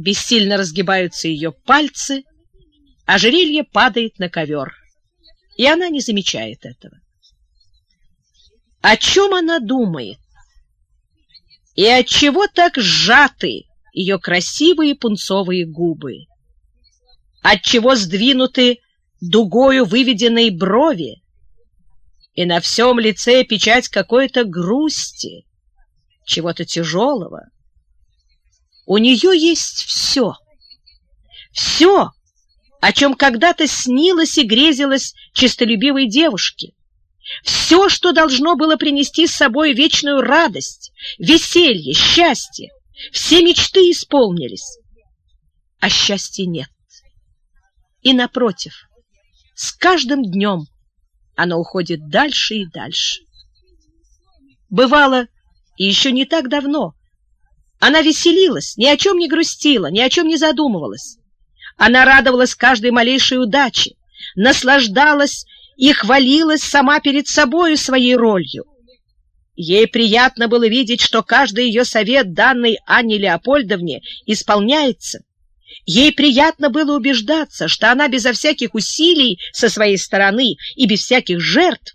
бессильно разгибаются ее пальцы, ожерелье падает на ковер, и она не замечает этого. О чем она думает? И от чего так сжаты ее красивые пунцовые губы? От чего сдвинуты дугою выведенные брови? И на всем лице печать какой-то грусти, чего-то тяжелого. У нее есть все. Все, о чем когда-то снилось и грезилось честолюбивой девушке. Все, что должно было принести с собой вечную радость, веселье, счастье. Все мечты исполнились, а счастья нет. И напротив, с каждым днем оно уходит дальше и дальше. Бывало, и еще не так давно, она веселилась, ни о чем не грустила, ни о чем не задумывалась. Она радовалась каждой малейшей удаче, наслаждалась и хвалилась сама перед собою своей ролью. Ей приятно было видеть, что каждый ее совет, данный Анне Леопольдовне, исполняется. Ей приятно было убеждаться, что она безо всяких усилий со своей стороны и без всяких жертв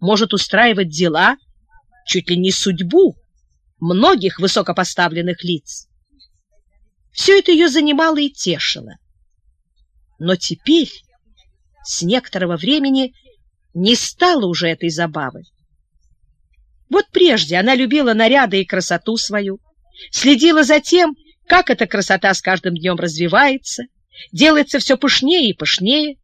может устраивать дела, чуть ли не судьбу, многих высокопоставленных лиц. Все это ее занимало и тешило. Но теперь с некоторого времени не стало уже этой забавы. Вот прежде она любила наряды и красоту свою, следила за тем, как эта красота с каждым днем развивается, делается все пышнее и пышнее.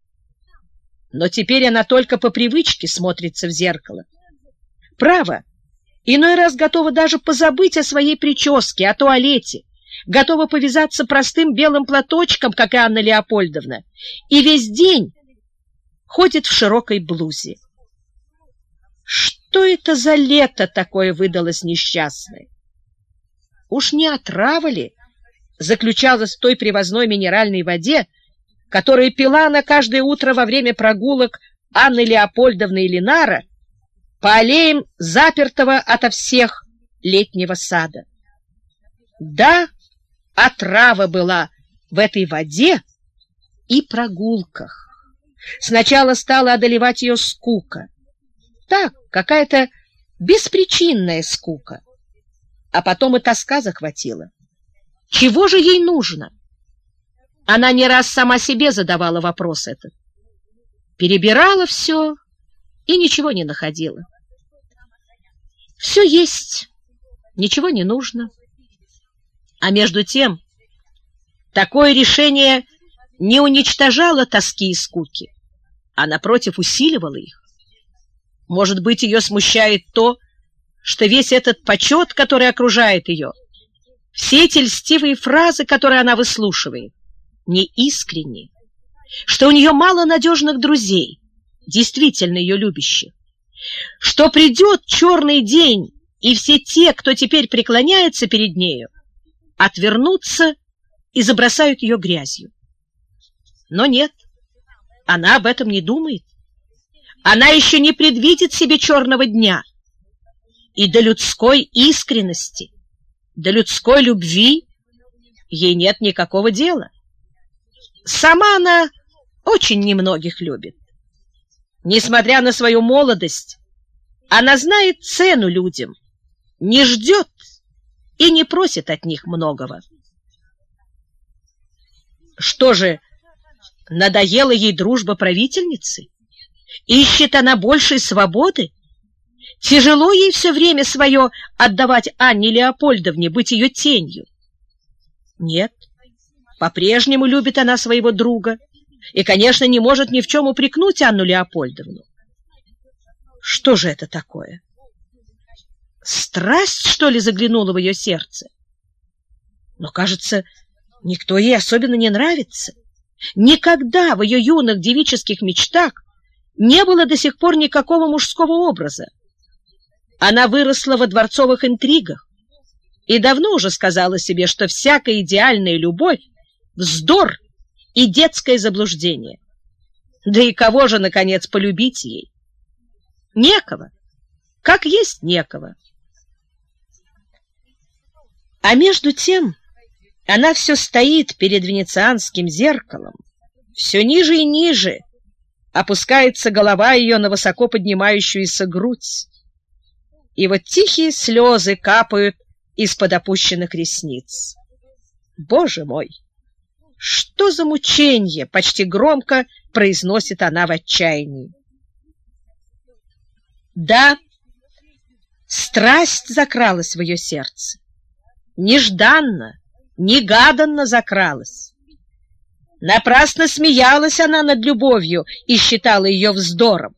Но теперь она только по привычке смотрится в зеркало. Право, иной раз готова даже позабыть о своей прическе, о туалете, готова повязаться простым белым платочком, как и Анна Леопольдовна, и весь день ходит в широкой блузе. Что это за лето такое выдалось несчастное? Уж не отрава ли заключалась в той привозной минеральной воде, которую пила она каждое утро во время прогулок Анны Леопольдовны и Ленара по аллеям запертого ото всех летнего сада. Да, отрава была в этой воде и прогулках. Сначала стала одолевать ее скука. Так, какая-то беспричинная скука. А потом и тоска захватила. Чего же ей нужно? Она не раз сама себе задавала вопрос этот. Перебирала все и ничего не находила. Все есть, ничего не нужно. А между тем, такое решение не уничтожала тоски и скуки, а, напротив, усиливала их. Может быть, ее смущает то, что весь этот почет, который окружает ее, все эти льстивые фразы, которые она выслушивает, не искренни, что у нее мало надежных друзей, действительно ее любящих, что придет черный день, и все те, кто теперь преклоняется перед нею, отвернутся и забросают ее грязью. Но нет, она об этом не думает. Она еще не предвидит себе черного дня. И до людской искренности, до людской любви ей нет никакого дела. Сама она очень немногих любит. Несмотря на свою молодость, она знает цену людям, не ждет и не просит от них многого. Что же, Надоела ей дружба правительницы? Ищет она большей свободы? Тяжело ей все время свое отдавать Анне Леопольдовне, быть ее тенью? Нет, по-прежнему любит она своего друга и, конечно, не может ни в чем упрекнуть Анну Леопольдовну. Что же это такое? Страсть, что ли, заглянула в ее сердце? Но, кажется, никто ей особенно не нравится. Никогда в ее юных девических мечтах не было до сих пор никакого мужского образа. Она выросла во дворцовых интригах и давно уже сказала себе, что всякая идеальная любовь — вздор и детское заблуждение. Да и кого же, наконец, полюбить ей? Некого. Как есть некого. А между тем Она все стоит перед венецианским зеркалом, все ниже и ниже опускается голова ее на высоко поднимающуюся грудь. И вот тихие слезы капают из-под опущенных ресниц. Боже мой! Что за мучение! Почти громко произносит она в отчаянии. Да, страсть закралась в ее сердце. Нежданно, негаданно закралась. Напрасно смеялась она над любовью и считала ее вздором.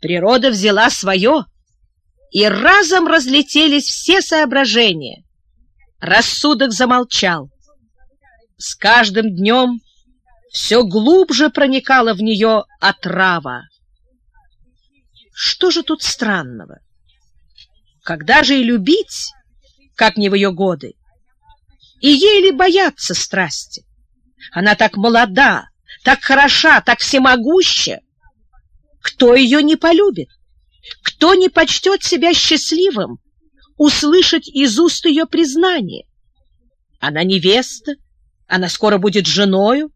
Природа взяла свое, и разом разлетелись все соображения. Рассудок замолчал. С каждым днем все глубже проникала в нее отрава. Что же тут странного? Когда же и любить, как не в ее годы? И ей ли бояться страсти? Она так молода, так хороша, так всемогуща. Кто ее не полюбит? Кто не почтет себя счастливым, услышать из уст ее признание? Она невеста, она скоро будет женою,